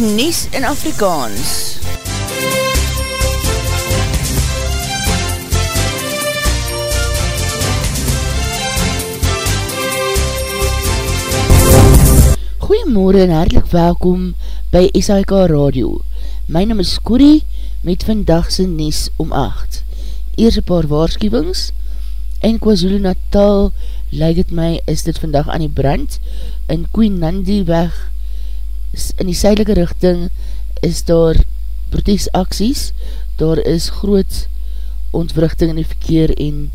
die Nies in Afrikaans. Goeiemorgen en hartelijk welkom by SIK Radio. My naam is Corrie met vandagse Nies om 8. Eers een paar waarschuwings. In KwaZulu Natal, lyk het my, is dit vandag aan die brand. In Queen Nandi weg in die sydelike richting is daar protestaksies, daar is groot ontwrichting in die verkeer en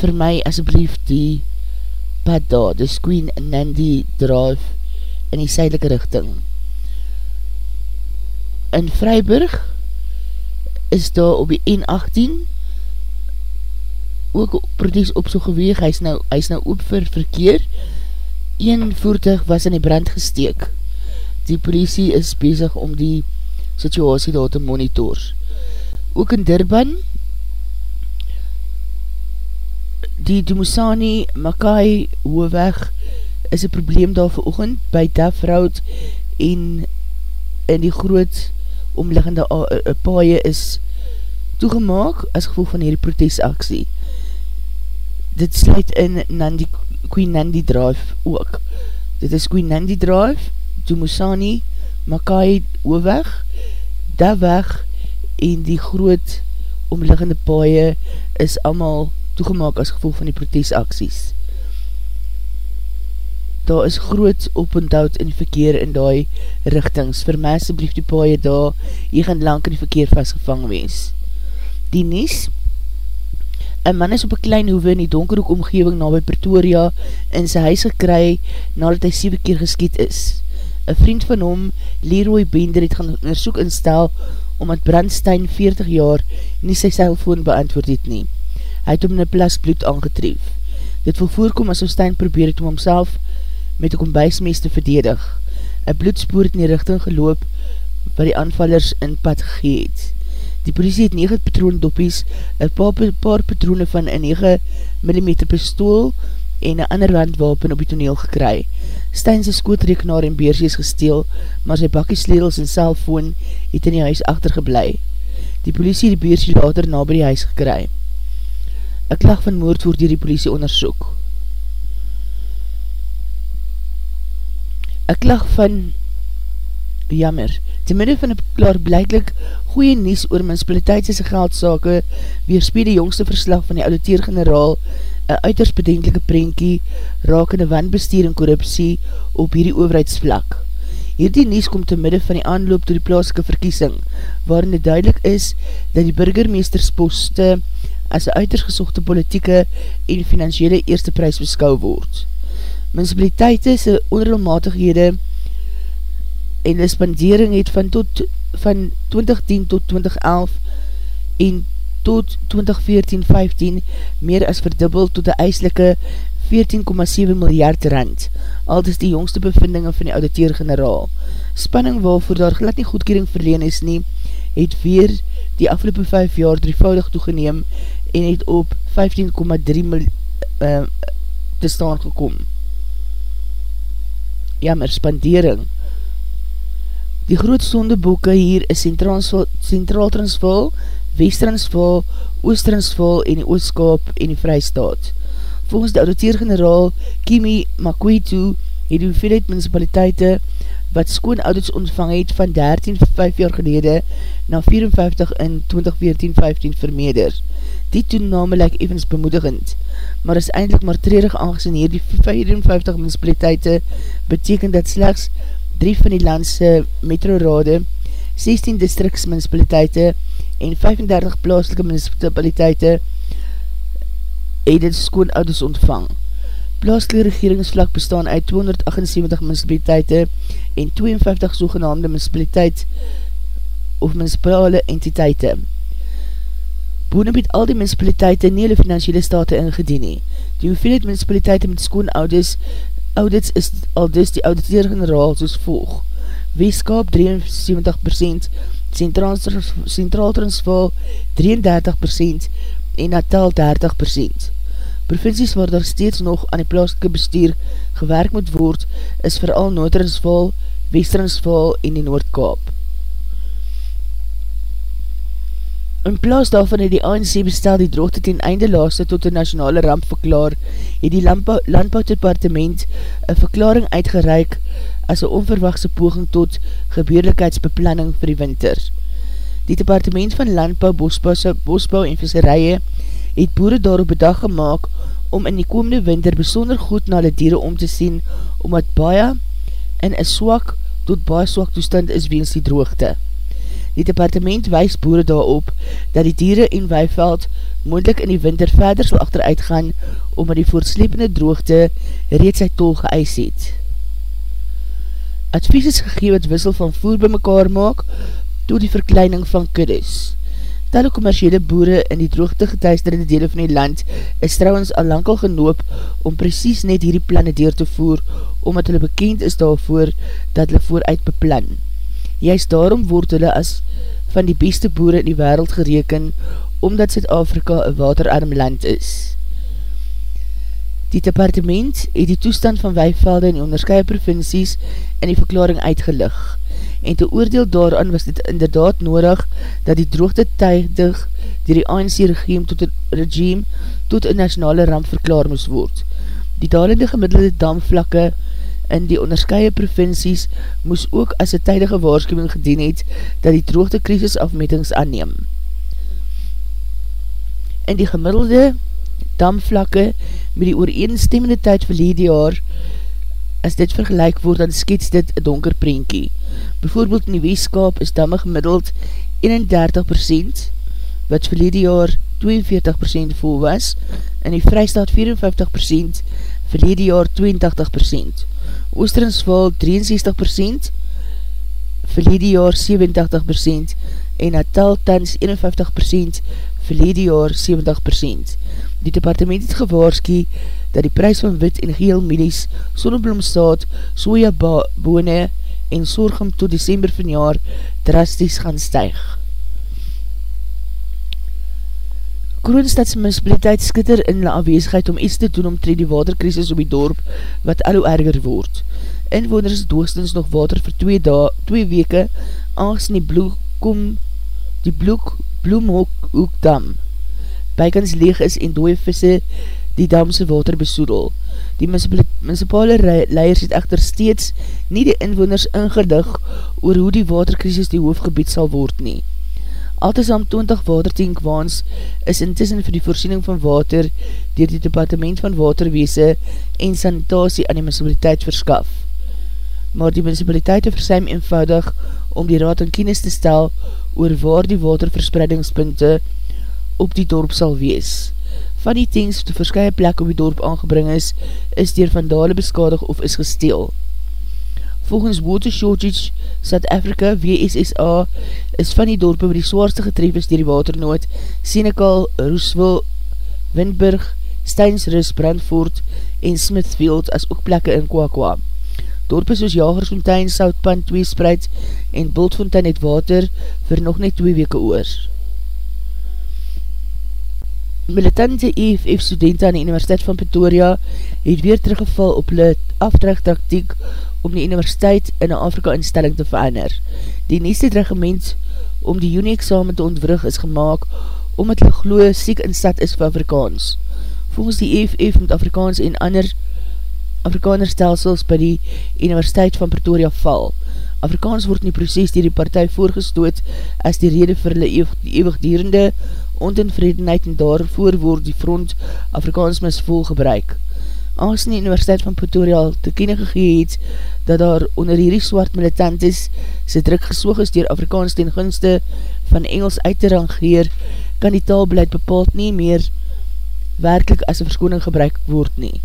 vir my asjeblief die pad daar, dis Queen Nandi Drive in die sydelike richting. In Vryburg is daar op die N18 ook protest op so geweeg, hy is nou, hy is nou oop vir verkeer, een voertuig was in die brand gesteek die politie is bezig om die situasie daar te monitor. Ook in Durban, die Dumusani Makai hoofweg is een probleem daar vir oogend by Dafroud en in die groot omliggende paaie is toegemaak as gevolg van hierdie protesaksie. Dit sluit in Nandi, Queen Nandi Drive ook. Dit is Queen Nandi Drive Dumusani, Makai Ooweg, Daweg en die groot omliggende paaie is allemaal toegemaak as gevolg van die protesaksies. Daar is groot op en dood in verkeer in die richtings. Vir my asjeblief die paaie daar, jy gaan lang in die verkeer vastgevang wees. Die Nies, een man is op een klein hoeve in die donkerhoek omgeving na by Pretoria in sy huis gekry nadat hy 7 keer geskiet is. Een vriend van hom, Leroy Bender, het gaan onderzoek instel omdat Brandstein 40 jaar nie sy cellfoon beantwoord het nie. Hy het om in een plas bloed aangetref. Dit wil voorkom as Stein probeer het om homself met een kombuismees te verdedig. Een bloedspoor het in die richting geloop wat die aanvallers in pad gegeet. Die politie het 9 patroondoppies, een paar, paar patroone van een 9 mm pistool en een ander wandwapen op die toneel gekry. Stein sy skootrekenaar en beersie is gesteel, maar sy bakkiesledels en cellfoon het in die huis achtergeblei. Die politie die beersie later na by die huis gekry. Een klag van moord word dier die politie onderzoek. Een klag van jammer, te midden van een klaar blijklik goeie nies oor municipaliteitse geldsake weerspee die jongste verslag van die auditeer-generaal een uiterst bedenkelike prentjie rakende wanbestuur en korruptie op hierdie overheidsvlak. Hierdie nies kom te midde van die aanloop door die plaaslike verkiesing, waarin het duidelik is dat die burgermeestersposte as een uiterst gesochte politieke en financiële eerste prijs beskou word. Municipaliteite sy onrealmatighede en die spandering het van, tot, van 2010 tot 2011 en tot 2014-15 meer as verdubbel tot die eislike 14,7 miljard rand, al is die jongste bevindinge van die auditeer-generaal. Spanning waarvoor daar glad nie goedkering verleen is nie, het weer die afgelopen 5 jaar drievoudig toegeneem en het op 15,3 miljard uh, te staan gekom. Jammer, spandering. Die groot sondeboeke hier is Centraal Transvaal, Westransval, Oostransval en die Oostkaap en die Vrystaat. Volgens die auditeer-generaal Kimi Makwetu het die hoeveelheid municipaliteite wat skoon audits ontvang het van 13 5 jaar gelede na 54 in 2014-15 vermeerder. Die toename lyk evens bemoedigend, maar is eindelijk maar tredig aangezien hier die 54 municipaliteite beteken dat slechts 3 van die landse metrorade, 16 districtsmunicipaliteite en 35 plaaslike municipaliteite het dit skoon ouders ontvang. Plaaslike regeringsvlak bestaan uit 278 municipaliteite en 52 sogenaamde municipaliteit of municipale entiteite. Boonop het al die municipaliteite nie hulle financiële state ingedien nie. Die hoeveelheid municipaliteite met skoon ouders audits is al dus die auditeer-generaal soos volg. Weeskap 73%, Centraal Transvaal 33% en Natal 30%. Provincies waar daar steeds nog aan die plaaslike bestuur gewerk moet word, is vooral Noord-Transvaal, Westransval en die Noordkaap. In plaas daarvan het die ANC bestel die droogte ten einde laaste tot die nationale ramp verklaar, het die landbouwdepartement een verklaring uitgereik as een onverwachte poging tot gebeurlikheidsbeplanning vir die winter. Die departement van landbouw, bosbouw, bosbouw en visserije het boere daarop bedag gemaakt om in die komende winter besonder goed na die dieren om te sien, omdat baie in een swak tot baie swak toestand is weens die droogte. Die departement wees boere daarop dat die dieren en weiveld moendlik in die winter verder sal achteruit gaan omdat die voortslepende droogte reeds sy tol geëis het. Advies is gegeen wat wissel van voer by mekaar maak door die verkleining van kuddes. Talle commerciële boere in die droogte getuisterde dele van die land is trouwens al lang al genoop om precies net hierdie planne deur te voer omdat hulle bekend is daarvoor dat hulle vooruit beplan. Juist daarom word hulle as van die beste boere in die wereld gereken, omdat Zuid-Afrika een waterarm land is. Die departement het die toestand van weivelde in die onderscheide provincies in die verklaring uitgelig, en te oordeel daaraan was dit inderdaad nodig dat die droogte tydig dier die ANC regime tot een regime tot een nationale ramp verklaar moes word. Die dalende gemiddelde damvlakke in die onderscheide provincies moes ook as een tydige waarschuwing gedien het dat die droogte krisisafmetings aanneem. In die gemiddelde damvlakke met die ooreenstemmende tyd verlede jaar as dit vergelijk word, dan skets dit een donker prentjie. Bijvoorbeeld in die weeskap is damme gemiddeld 31%, wat verlede jaar 42% vol was, in die vrystaat 54%, verlede jaar 82%. Oosterensval 63%, verlede jaar 87% en Natal tans 51%, verlede jaar 70%. Die departement het gewaarski dat die prijs van wit en geel medies, sonnebloemstaat, soja bone en sorghum tot december van jaar drasties gaan stijg. Kroonstadse municipaliteit skitter in die aanwezigheid om iets te doen om tre die waterkrisis op die dorp wat al hoe erger word. Inwoners doogstens nog water vir 2 dae, 2 weke, aangezien die bloek kom, die bloek bloemhoekdam bykans leeg is en dooie visse die damse water besoedel. Die municipale leiers het echter steeds nie die inwoners ingedig oor hoe die waterkrisis die hoofgebied sal word nie. Altesaam 20 watertankwaans is intussen vir die voorsiening van water dier die departement van waterweese en sanitasie aan die municipaliteit verskaf. Maar die municipaliteit het versuim eenvoudig om die raad in kennis te stel oor waar die waterverspreidingspunte op die dorp sal wees. Van die tanks wat verskye plek op die dorp aangebring is, is dier vandale beskadig of is gesteel. Volgens Water Shortage South Africa, WSSA, is van die dorpe waar die zwaarste getref is dier die waternood, Senecal, Roosville, Windburg, Steinsrus, Brandvoort en Smithfield as ook plekke in Kwakwa. Dorpe soos Jagersfontein, Soutpan, Tweespreid en Bultfontein het water vir nog net 2 weke oor. Militante EFF studenten aan die Universiteit van Pretoria het weer teruggeval op hulle afdragtaktiek om die universiteit in een Afrika instelling te verander. Die nieste regiment om die juni examen te ontwrig is gemaakt omdat hulle gloe siek in stad is vir Afrikaans. Volgens die EFF moet Afrikaans en ander Afrikaner stelsels by die Universiteit van Pretoria val. Afrikaans word in die proces dier die partij voorgestoot as die rede vir hulle eeuwigdierende ontenvredenheid en daarvoor word die front Afrikaans misvol gebruik aangezien die Universiteit van Pretoria te kenne gegee het, dat daar onder hierdie swart militant is, sy druk geswoog is dier Afrikaans ten gunste van Engels uit te rangeer, kan die taalbeleid bepaald nie meer werkelijk as een verskoning gebruik word nie.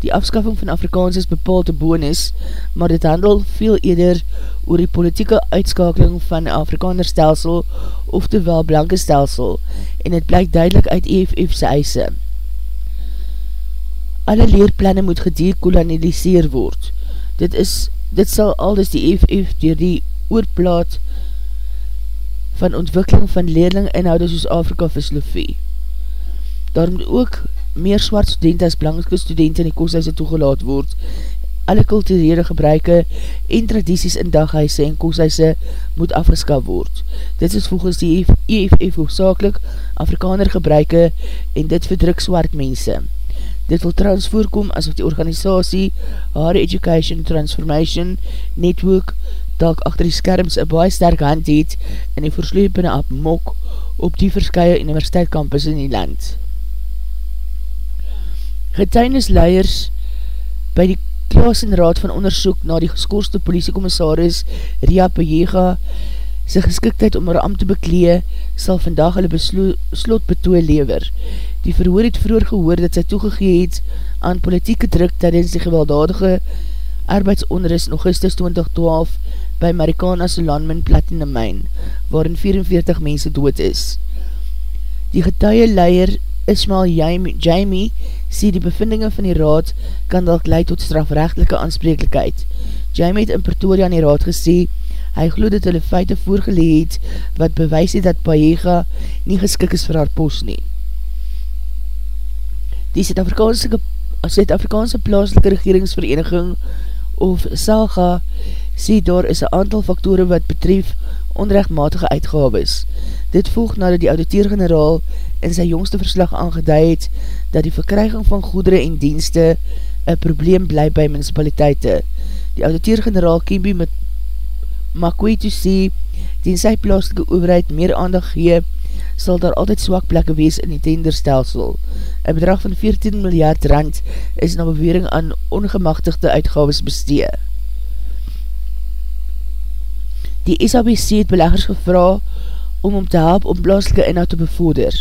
Die afskaffing van Afrikaans is bepaald een bonus, maar dit handel veel eerder oor die politieke uitskakeling van Afrikaner stelsel, oftewel blanke stelsel, en het blyk duidelik uit EFF'se eise alle leerplanne moet gedekolonialiseer word. Dit is, dit sal aldus die EFF dier die oorplaat van ontwikkeling van leerling inhoud soos Afrika Fislofie. Daar moet ook meer swart studenten as blanke studenten in die kosthuise toegelaat word alle kulturele gebruike en tradities in daghuise en koshuise moet afgeskap word. Dit is volgens die EFF hoofdzakelik Afrikaner gebruike en dit verdruk swart mense. Dit wil trouwens voorkom asof die organisatie Hare Education Transformation Network dalk achter die skerms een baie sterk hand het in die verslepende mok op die verskye universiteitkampus in die land. Getuinisleiers by die Klaas en Raad van Onderzoek na die geskoorste politiekommissaris Ria Pejega sy geskiktheid om haar am te beklee sal vandag hulle beslot betoe lever. Die verhoor het vroeger gehoor dat sy toegegeet aan politieke druk tydens die gewelddadige arbeidsonderus in augustus 2012 by Marikana's Landman Platinum Mine, waarin 44 mense dood is. Die getuie leier Ismail Jamie sê die bevindinge van die raad kan dalk leid tot strafrechtelike aansprekelijkheid. Jamie het in Pretoria in die raad gesê, hy geloof dat hulle feite voorgeleed wat bewys het dat Paega nie geskik is vir haar post nie. Die Zuid-Afrikaanse Zuid plaaslike regeringsvereniging of SAGA sê daar is een aantal faktore wat betref onrechtmatige uitgaves. Dit volg nadat die auditeer-generaal in sy jongste verslag aangeduid het dat die verkryging van goedere en dienste een probleem bly by municipaliteite. Die auditeer-generaal Kimby met Makwetu sê, ten sy plaaslike overheid meer aandag gee, sal daar altyd swak plekke wees in die tenderstelsel. Een bedrag van 14 miljard rand is na bewering aan ongemachtigde uitgaves bestee. Die SABC het beleggers gevra om om te help om plaaslike inhoud te bevorder.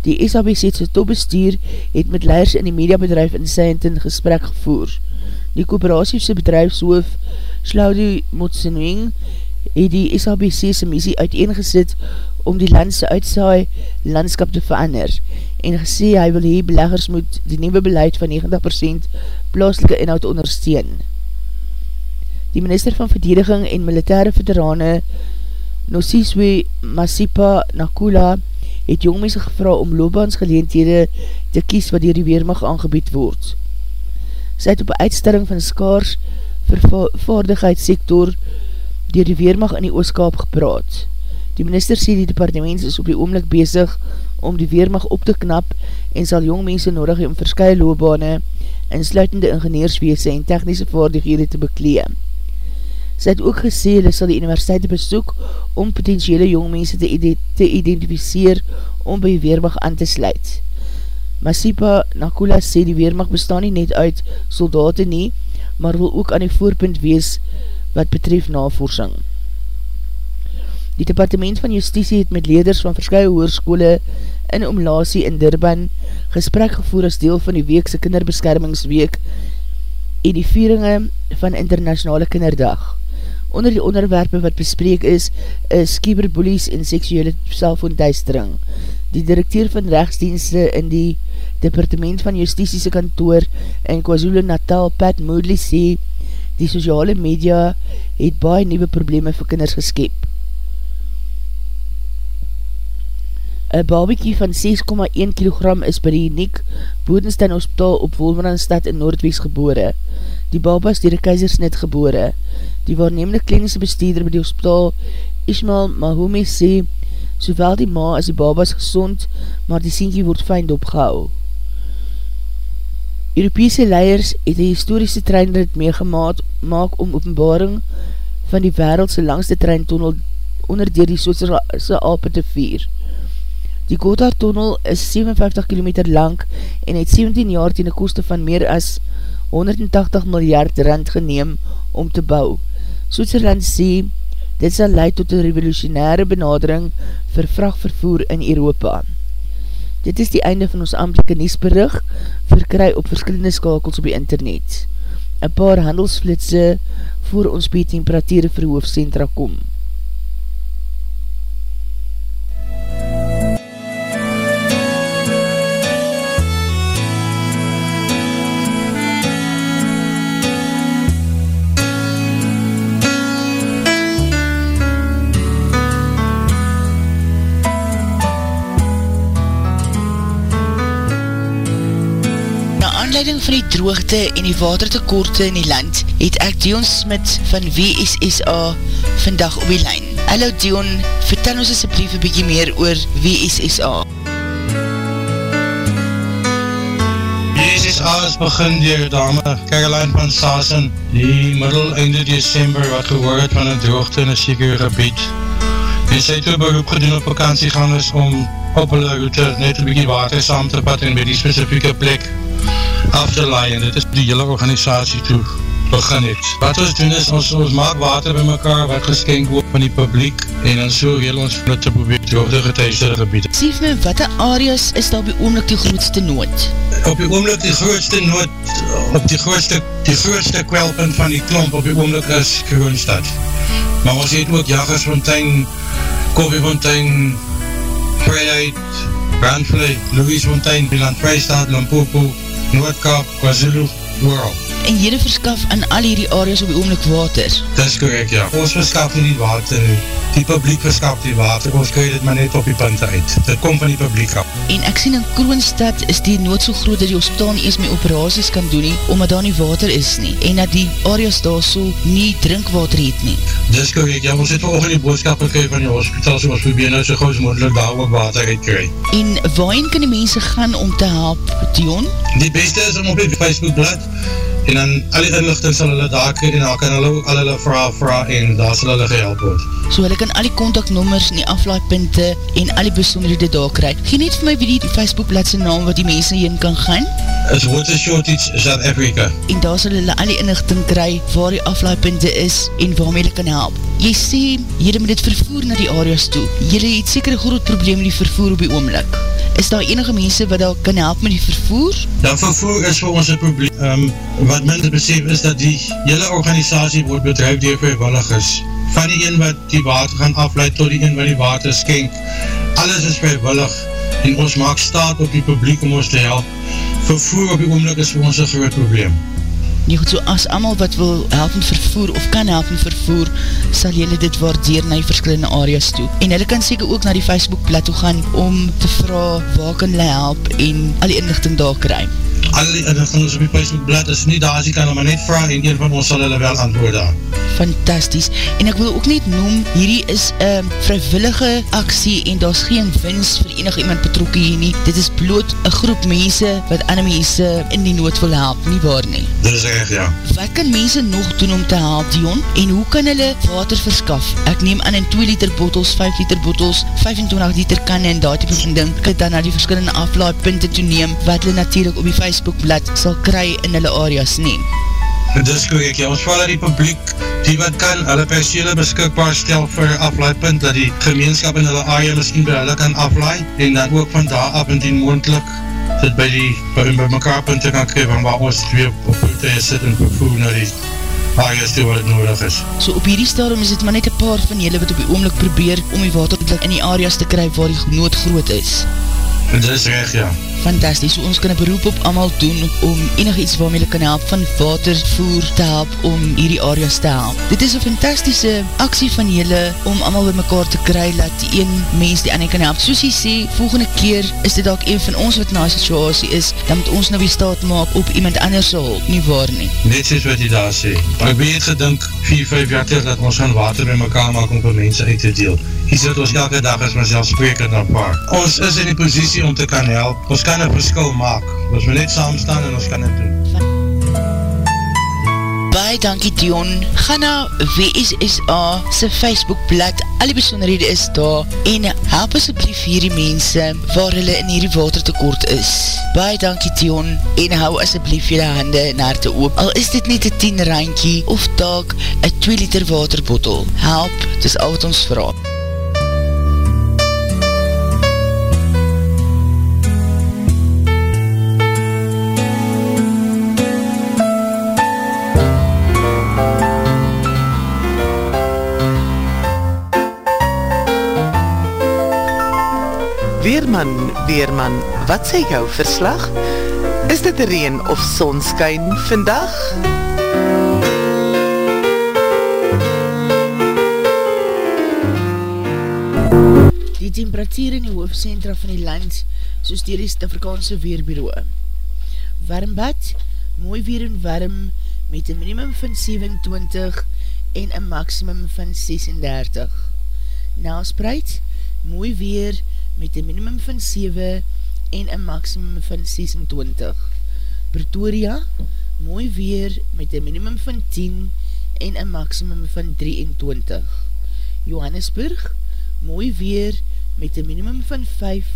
Die SABC het sy topbestuur het met leiders in die mediabedrijf in Seinton gesprek gevoer. Die kooperatiefse bedrijfshoof Slaudi Motsenwing het die SABC sy missie uiteengesit om die landse uitsaai landskap te verander en gesê hy wil hee beleggers moet die nieuwe beleid van 90% plaaslike inhoud ondersteun. Die minister van verdediging en militaire veterane Nosiswe Masipa Nakula het jongmense gevra om loopbaansgeleendhede te kies wat dier die weermag aangebied word. Sy het op uitstelling van skaars vervaardigheidssektor dier die weermag in die ooskaap gepraat. Die minister sê die departement is op die oomlik bezig om die weermag op te knap en sal jongmense nodig om verskye loopbane en sluitende ingenieursweese en technische vaardighede te bekleem. Sy het ook gesê, hulle sal die universiteit besoek om potentiële jongmense te, ide te identificeer om by die Weermacht aan te sluit. Masipa Nakula sê die Weermacht bestaan nie net uit soldaten nie, maar wil ook aan die voorpunt wees wat betref navorsing. Die departement van justitie het met leders van verskye hoerskole in Omlasie in Durban gesprek gevoer as deel van die weekse kinderbeskermingsweek en die vieringe van internationale kinderdag. Onder die onderwerpe wat bespreek is, is kyberbullies en seksuele selfoonduistering. Die directeur van rechtsdienste in die Departement van Justitiese kantoor in KwaZulu Natal, Pat Moodley, sê die sociale media het baie nieuwe probleme vir kinders geskep. Een babiekie van 6,1 kg is by die uniek Bodenstein Hospital op Wolmerandstad in Noordwies gebore. Die baba is dier die keizersnet gebore. Die waarnemende klinische bestuurder by die hospitaal Ishmael Mahome sê, sowel die ma as die baba is gezond, maar die sienkie word fijn opgehou. Europese leiers het die historische treinrit meegemaat maak om openbaring van die wereldse langste treintunnel onder dier die Sootse Alpe te vier. Die Gotthard-tunnel is 57 km lang en het 17 jaar ten koste van meer as 180 miljard rand geneem om te bou. Soetserland sê, dit sal leid tot een revolutionaire benadering vir vrachtvervoer in Europa. Dit is die einde van ons amtelike niesberig, verkry op verskillende skakels op die internet. Een paar handelsflitse voor ons by temperatuur verhoofdcentra kom. Aanleiding van die droogte en die watertekorte in die land, het ek Dion Smit van WSSA vandag op die lijn. Hallo Dion, vertel ons asjeblief een bykie meer oor WSSA. WSSA is begin dier dame Caroline van Sassen die middel einde december wat gehoor het van een droogte in een sekere gebied. En sy het toe beroep gedoen op vakantiegangers om op hulle route net een bykie water saam te pat en by die specifieke plek af te laai en dit is die hele organisatie toe begin het. Wat ons doen is, ons, ons maak water by mekaar wat geskenk word van die publiek en dan so heel ons van het te probeer droogde getuisde gebied. Sief my, wat die areas is daar op die oomlik die grootste nood? Op die oomlik die grootste nood, op die grootste, die grootste kwelpunt van die klomp op die oomlik is Kroonstad. Maar ons het ook Jagersfontein, Koffiefontein, Vrijheid, Brandvlei, Louisfontein, Biland Vrijstaat, Lampopo, and wake up Brazilian world. En jyde verskaf aan al hierdie areas op die oomlik water? Dat is correct, ja. Ons verskaf nie die water nie. Die publiek verskaf die water, ons krijg dit maar net op die punte uit. Dit kom van die publiek af. En ek sien in Kroonstad is die nood so groot dat die hospitaal nie eens my operaties kan doen nie, omdat daar nie water is nie. En dat die areas daar so nie drinkwater het nie. Dat is correct, ja. Ons het in die boodskap gekry van die hospitaal, so ons probeer nou so gauw moeilijk daar ook water uitkry. En waarin kan die mense gaan om te help, Dion? Die beste is om op die Facebookblad en dan al die inlichting sal hulle daar kry en dan kan hulle al hulle vraag vraag en daar sal hulle gehelp word. So hulle kan al die contactnummers en die aflaaipunte en al die besonderhede daar kry. Geen net vir my wie die Facebookbladse naam wat die mense heen kan gaan? Is Water Shortage South Africa. En daar sal hulle al die inlichting kry waar die aflaaipunte is en waarmee hulle kan help. Jy sê, jylle moet dit vervoer na die areas toe. Jylle het seker een groot probleem met die vervoer op die oomlik. Is daar enige mense wat daar kan help met die vervoer? Ja, vervoer is vir ons een probleem. Um, wat men besef is dat die hele organisatie word bedrijf door vrijwilligers. Van die een wat die water gaan afleid tot die een wat die water skenk. Alles is vrijwillig en ons maak staat op die publiek om ons te help. Vervoer op die oomlik is vir ons een groot probleem. Nie goed, so as amal wat wil help met vervoer of kan help met vervoer, sal jylle dit waardeer na die verskillende areas toe. En hulle kan seker ook na die Facebookblad toe gaan om te vraag waar kan hulle help en al die inlichting daar kry al die inlichtings op die Facebookblad is nie daar as jy kan hulle maar net vraag en een van ons sal hulle wel antwoord daar. Fantasties. En ek wil ook net noem, hierdie is een vrijwillige aksie en daar is geen winst vir enig iemand betrokken hier nie. Dit is bloot een groep mense wat ander mense in die nood wil help, nie waar nie? Dit is echt, ja. Wat kan mense nog doen om te help, Dion? En hoe kan hulle water verskaf? Ek neem aan in 2 liter bottles, 5 liter bottles, 25 liter kan en daar type van ding, kan dan na die verskillende aflaaipunte toeneem, wat hulle natuurlijk op die Facebookblad sal kry in hulle areas neem. Dit is korrek, ja, ons val die publiek, die wat kan, hulle perseele beskikbaar stel vir aflaaipunt, dat die gemeenskap in hulle area miskien by hulle kan aflaai, en dan ook van daar af indien moendlik, dit by die, by, by mekaar punte kan kry, van waar ons twee op voete sit en vervoer na die areas toe wat het nodig is. So op hierdie stadium is dit maar net een paar van julle wat op die oomlik probeer om die water in die areas te kry waar die nood groot is. Dit is recht, ja fantastisch, ons kan een beroep op allemaal doen om enig iets waarmee hulle kan help van watervoer te help om hierdie areas te help. Dit is een fantastische aksie van julle om allemaal by mekaar te kry, laat die een mens die ander kan help. Soos jy sê, volgende keer is dit ook een van ons wat na situasie is, dan moet ons nou weer staat maak op iemand anders hulp, nie waar nie. Net soos wat jy daar sê. Ek weet gedink 4-5 jaar terug dat ons gaan water by mekaar maak om vir mense uit te deel. Hier sit ons elke dag as myself sprekend op paar. Ons is in die positie om te kan help. Ons kan een verskil maak. Ons moet net saam staan en ons kan het doen. Baie dankie Dion. Ga na WSSA sy Facebookblad. Al die besonderhede is daar. En help asjeblief hierdie mense waar hulle in hierdie watertekort is. Baie dankie Dion. En hou asjeblief jylle hande en harte oop. Al is dit net een 10 randkie of taak een 2 liter waterbottel. Help, dis al wat ons vraag. Weerman, Weerman, wat sê jou verslag? Is dit reen of sonskyn vandag? Die temperatuur in die hoofdcentra van die land, soos dier die Afrikaanse Weerbureau. Warmbad, mooi weer en warm, met een minimum van 27 en een maximum van 36. Nelspreid, mooi weer, met een minimum van 7 en een maximum van 26. Pretoria, mooi weer, met een minimum van 10 en een maximum van 23. Johannesburg, mooi weer, met een minimum van 5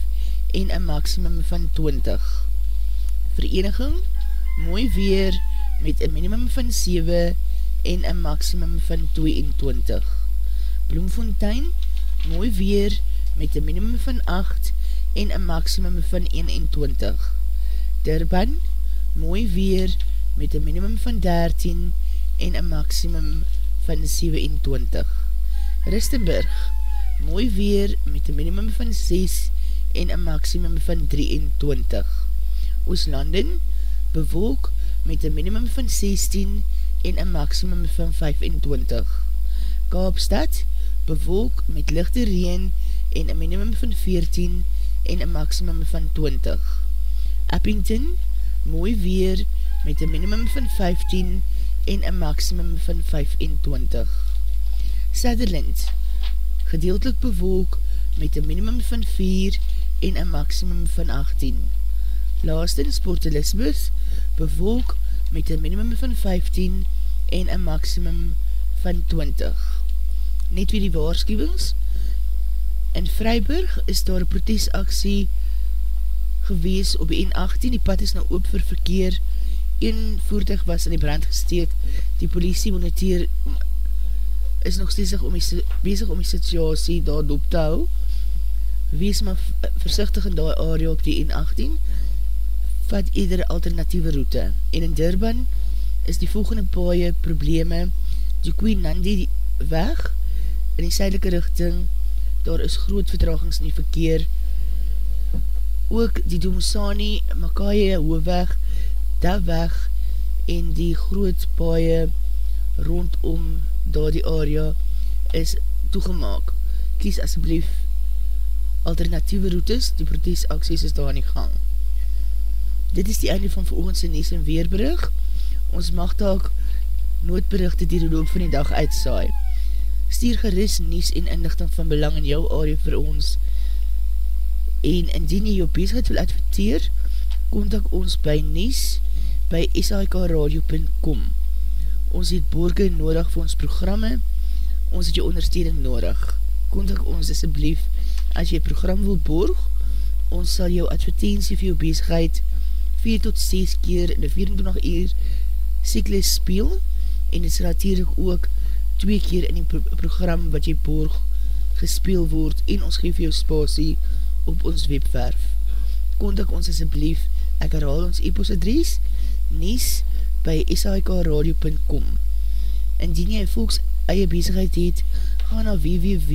en een maximum van 20. Vereniging, mooi weer met een minimum van 7 en een maximum van 22. Bloemfontein, mooi weer met een minimum van 8 en een maximum van 21. Durban, mooi weer met een minimum van 13 en een maximum van 27. Ristenburg, mooi weer met een minimum van 6 en een maximum van 23. Ooslanden, bewolk met een minimum van 16 en een maximum van 25. Kaapstad, bewolk met lichte reen en een minimum van 14 en een maximum van 20. Eppington, mooi weer met een minimum van 15 en een maximum van 25. Sutherland, gedeeltelik bewolk met een minimum van 4 en een maximum van 18. Laastens Port Elizabeth bewolk met een minimum van 15 en een maximum van 20. Net wie die waarschuwings. In Vryburg is daar een protesaksie gewees op die N18. Die pad is nou oop vir verkeer. Een voertuig was in die brand gesteek. Die politie moniteer is nog steeds om die, bezig om die situasie daar doop te hou. Wees maar versichtig in die area op die N18. Vat iedere alternatieve route. En in Durban is die volgende paaie probleme. Die Queen Nandi weg in die sydelike richting. Daar is groot vertragings in die verkeer. Ook die Domusani, Makaie, Hoofweg, daar weg en die groot paaie rondom daar die area is toegemaak. Kies asblief alternatieve routes, die protestaksies is daar in die gang. Dit is die einde van veroogendse Nies en Weerbrug. Ons mag daak noodberichte die die loop van die dag uitsaai. Stier geris Nies en inlichting van belang in jou area vir ons. En indien jy jou bezigheid wil adverteer, kontak ons by Nies by shkradio.com ons het borge nodig vir ons programme, ons het jou ondersteuning nodig. Kontak ons asjeblief, as jy program wil borg, ons sal jou advertentie vir jou bezigheid 4 tot 6 keer in die 24 uur cyklus speel, en het sal natuurlijk ook 2 keer in die pro program wat jy borg gespeel word, en ons geef jou spasie op ons webwerf. Kontak ons asjeblief, ek herhaal ons e-post adres, nies, by shikradio.com Indien jy volks eie bezigheid het, ga na www.v.co.za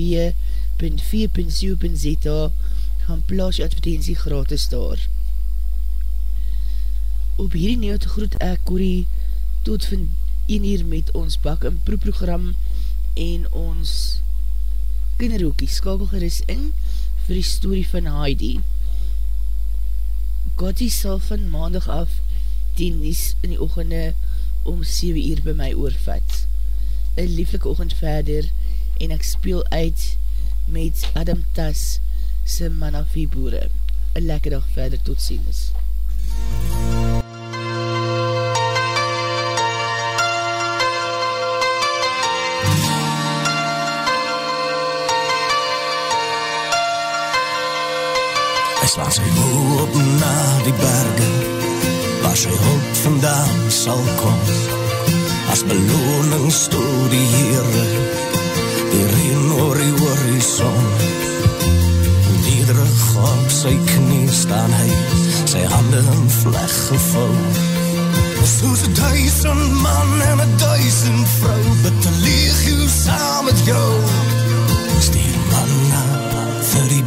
gaan plaas jy advertentie gratis daar. Op hierdie nieuw te groet ek Corrie tot van 1 uur met ons bak en proeprogram en ons kinderhoekie skakel geris in vir die story van Heidi. Gottie sal van maandag af die nies in die ochende om 7 uur by my oorvat. Een lieflike ochend verder en ek speel uit met Adam Tas sy manafie boere. Een lekker dag verder, tot ziens. Es was hy op na die bergen waar sy hulp vandaan sal kom. As beloning stoor die Heere die reen oor die horizon. Nederig op sy knie staan hy sy hande in vleg gevou. Soos een duisend man en een duisend vrou bid een legio saam met jou. Stuur manna vir die